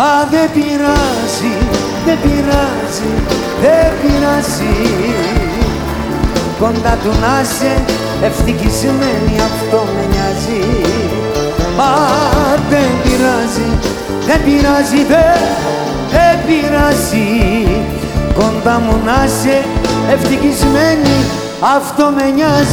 Μα δεν πειράζει, δεν πειράζει, δεν πειράζει. Κοντά του να είσαι ευτυχισμένη αυτό με νοιάζει. Μα δεν πειράζει, δεν πειράζει, δεν, δεν πειράζει. Κοντά μου να είσαι ευτυχισμένη αυτό με νοιάζει.